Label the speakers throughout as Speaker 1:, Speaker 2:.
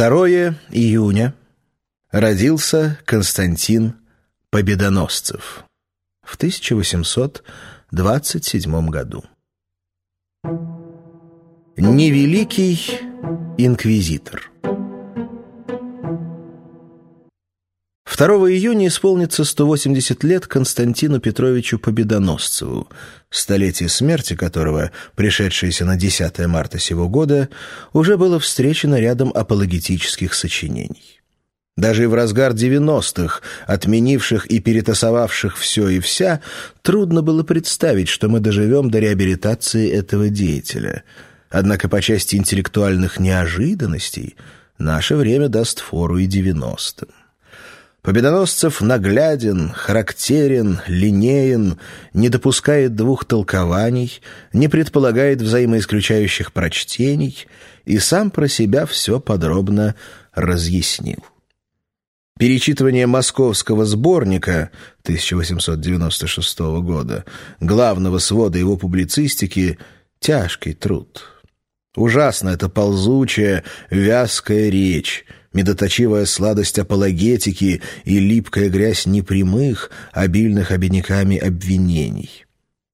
Speaker 1: 2 июня родился Константин Победоносцев в 1827 году. Невеликий инквизитор 2 июня исполнится 180 лет Константину Петровичу Победоносцеву, столетие смерти которого, пришедшееся на 10 марта сего года, уже было встречено рядом апологетических сочинений. Даже и в разгар 90-х, отменивших и перетасовавших все и вся, трудно было представить, что мы доживем до реабилитации этого деятеля. Однако по части интеллектуальных неожиданностей наше время даст фору и 90-м. Победоносцев нагляден, характерен, линеен, не допускает двух толкований, не предполагает взаимоисключающих прочтений и сам про себя все подробно разъяснил. Перечитывание московского сборника 1896 года, главного свода его публицистики, тяжкий труд. Ужасно эта ползучая, вязкая речь — медоточивая сладость апологетики и липкая грязь непрямых, обильных обиняками обвинений.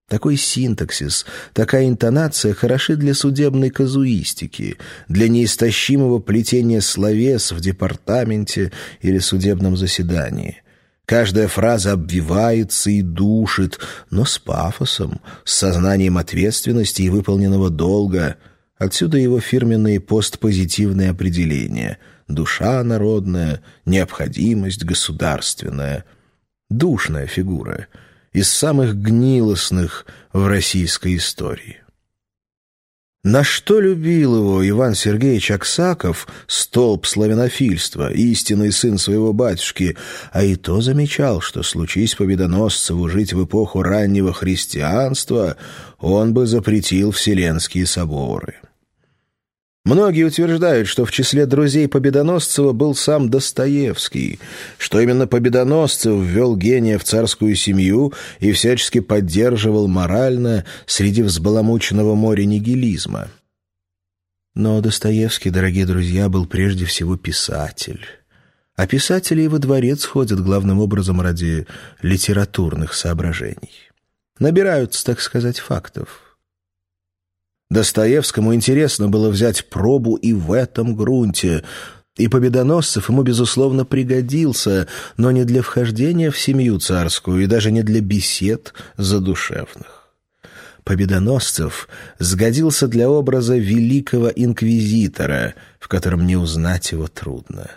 Speaker 1: Такой синтаксис, такая интонация хороши для судебной казуистики, для неистощимого плетения словес в департаменте или судебном заседании. Каждая фраза обвивается и душит, но с пафосом, с сознанием ответственности и выполненного долга. Отсюда его фирменные постпозитивные определения — душа народная, необходимость государственная. Душная фигура, из самых гнилостных в российской истории. На что любил его Иван Сергеевич Аксаков, столб славянофильства, истинный сын своего батюшки, а и то замечал, что, случись Победоносцеву жить в эпоху раннего христианства, он бы запретил вселенские соборы. Многие утверждают, что в числе друзей Победоносцева был сам Достоевский, что именно Победоносцев ввел гения в царскую семью и всячески поддерживал морально среди взбаламученного моря нигилизма. Но Достоевский, дорогие друзья, был прежде всего писатель. А писатели во дворец ходят главным образом ради литературных соображений. Набираются, так сказать, фактов. Достоевскому интересно было взять пробу и в этом грунте, и Победоносцев ему, безусловно, пригодился, но не для вхождения в семью царскую и даже не для бесед задушевных. Победоносцев сгодился для образа великого инквизитора, в котором не узнать его трудно.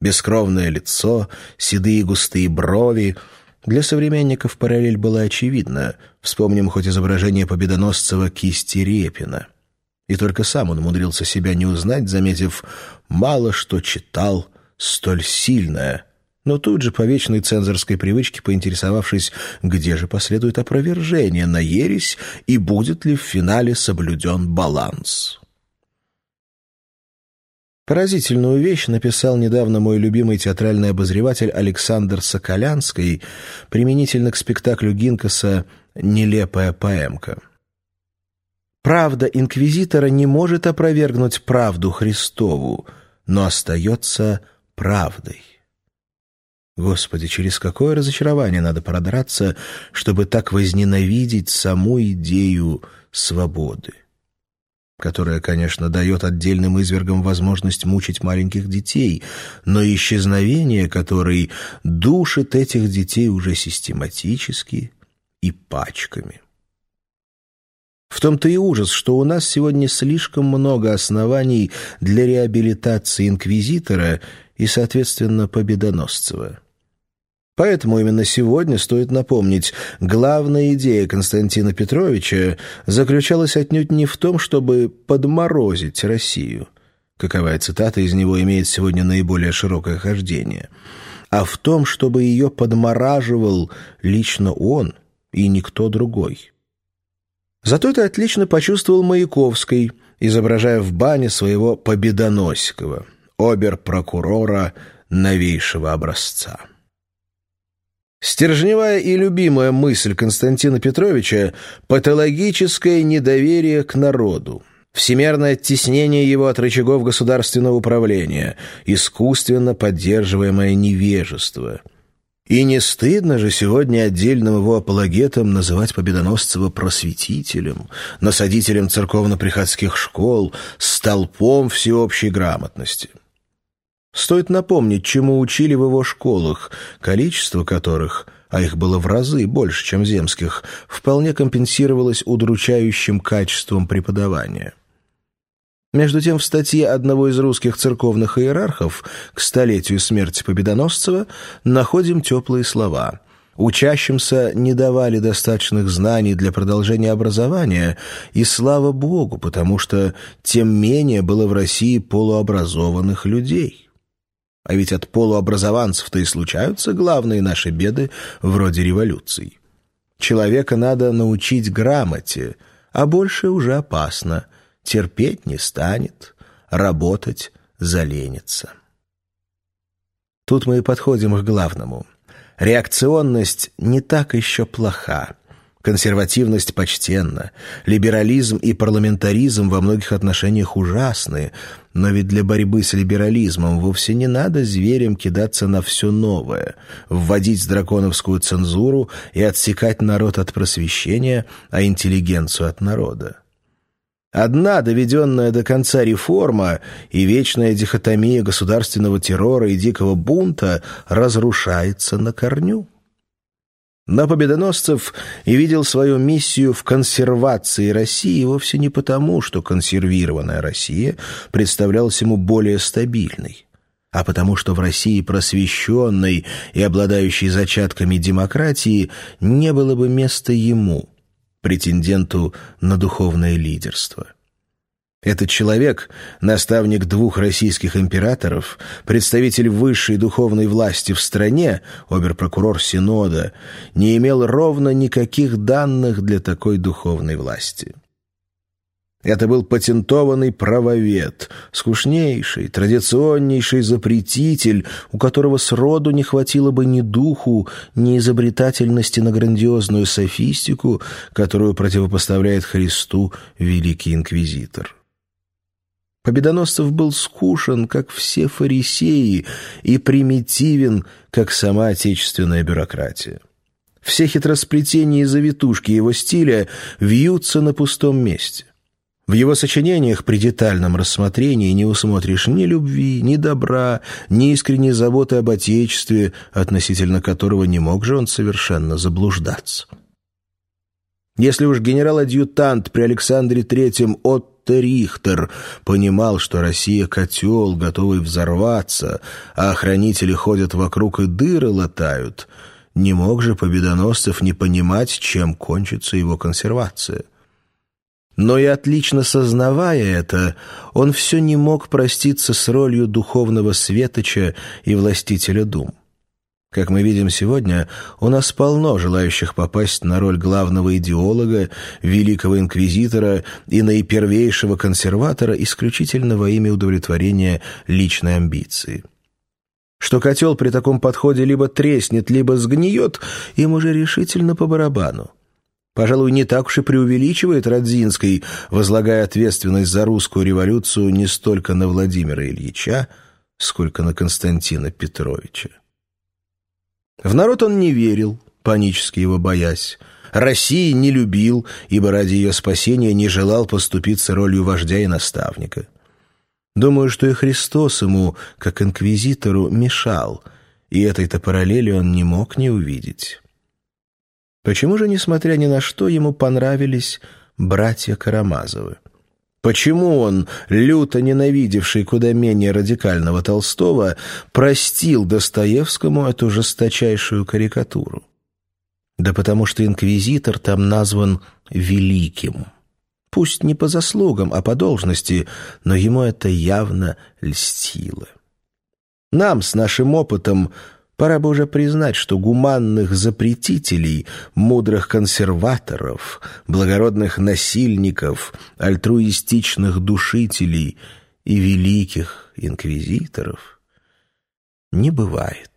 Speaker 1: Бескровное лицо, седые густые брови — для современников параллель была очевидна. Вспомним хоть изображение Победоносцева кисти Репина. И только сам он умудрился себя не узнать, заметив «мало что читал, столь сильное», но тут же по вечной цензорской привычке поинтересовавшись, где же последует опровержение на ересь и будет ли в финале соблюден баланс. Поразительную вещь написал недавно мой любимый театральный обозреватель Александр Соколянский применительно к спектаклю Гинкаса «Нелепая поэмка». Правда инквизитора не может опровергнуть правду Христову, но остается правдой. Господи, через какое разочарование надо продраться, чтобы так возненавидеть саму идею свободы? Которая, конечно, дает отдельным извергам возможность мучить маленьких детей, но исчезновение которой душит этих детей уже систематически и пачками. В том-то и ужас, что у нас сегодня слишком много оснований для реабилитации инквизитора и, соответственно, Победоносцева. Поэтому именно сегодня стоит напомнить, главная идея Константина Петровича заключалась отнюдь не в том, чтобы подморозить Россию, каковая цитата из него имеет сегодня наиболее широкое хождение, а в том, чтобы ее подмораживал лично он и никто другой. Зато это отлично почувствовал Маяковский, изображая в бане своего Победоносикова, обер-прокурора новейшего образца. Стержневая и любимая мысль Константина Петровича — патологическое недоверие к народу. всемерное оттеснение его от рычагов государственного управления, искусственно поддерживаемое невежество. И не стыдно же сегодня отдельным его апологетам называть Победоносцева просветителем, насадителем церковно-приходских школ, столпом всеобщей грамотности. Стоит напомнить, чему учили в его школах, количество которых – а их было в разы больше, чем земских, вполне компенсировалось удручающим качеством преподавания. Между тем, в статье одного из русских церковных иерархов к столетию смерти Победоносцева находим теплые слова. Учащимся не давали достаточных знаний для продолжения образования, и слава Богу, потому что тем менее было в России полуобразованных людей. А ведь от полуобразованцев-то и случаются главные наши беды вроде революций. Человека надо научить грамоте, а больше уже опасно — терпеть не станет, работать заленится. Тут мы и подходим к главному. Реакционность не так еще плоха. Консервативность почтенна, либерализм и парламентаризм во многих отношениях ужасны, но ведь для борьбы с либерализмом вовсе не надо зверем кидаться на все новое, вводить драконовскую цензуру и отсекать народ от просвещения, а интеллигенцию от народа. Одна доведенная до конца реформа и вечная дихотомия государственного террора и дикого бунта разрушается на корню. Но Победоносцев и видел свою миссию в консервации России вовсе не потому, что консервированная Россия представлялась ему более стабильной, а потому что в России просвещенной и обладающей зачатками демократии не было бы места ему – претенденту на духовное лидерство. Этот человек, наставник двух российских императоров, представитель высшей духовной власти в стране, оберпрокурор Синода, не имел ровно никаких данных для такой духовной власти. Это был патентованный правовед, скучнейший, традиционнейший запретитель, у которого сроду не хватило бы ни духу, ни изобретательности на грандиозную софистику, которую противопоставляет Христу великий инквизитор. Победоносцев был скушен, как все фарисеи, и примитивен, как сама отечественная бюрократия. Все хитросплетения и завитушки его стиля вьются на пустом месте. В его сочинениях при детальном рассмотрении не усмотришь ни любви, ни добра, ни искренней заботы об Отечестве, относительно которого не мог же он совершенно заблуждаться. Если уж генерал-адъютант при Александре Третьем Отто Рихтер понимал, что Россия — котел, готовый взорваться, а охранители ходят вокруг и дыры латают, не мог же Победоносцев не понимать, чем кончится его консервация. Но и отлично сознавая это, он все не мог проститься с ролью духовного светоча и властителя дум. Как мы видим сегодня, у нас полно желающих попасть на роль главного идеолога, великого инквизитора и наипервейшего консерватора исключительно во имя удовлетворения личной амбиции. Что котел при таком подходе либо треснет, либо сгниет, им уже решительно по барабану. Пожалуй, не так уж и преувеличивает Радзинский, возлагая ответственность за русскую революцию не столько на Владимира Ильича, сколько на Константина Петровича. В народ он не верил, панически его боясь. России не любил, ибо ради ее спасения не желал поступиться ролью вождя и наставника. Думаю, что и Христос ему, как инквизитору, мешал, и этой-то параллели он не мог не увидеть. Почему же, несмотря ни на что, ему понравились братья Карамазовы? Почему он, люто ненавидевший куда менее радикального Толстого, простил Достоевскому эту жесточайшую карикатуру? Да потому что инквизитор там назван «великим». Пусть не по заслугам, а по должности, но ему это явно льстило. Нам с нашим опытом Пора бы уже признать, что гуманных запретителей, мудрых консерваторов, благородных насильников, альтруистичных душителей и великих инквизиторов не бывает.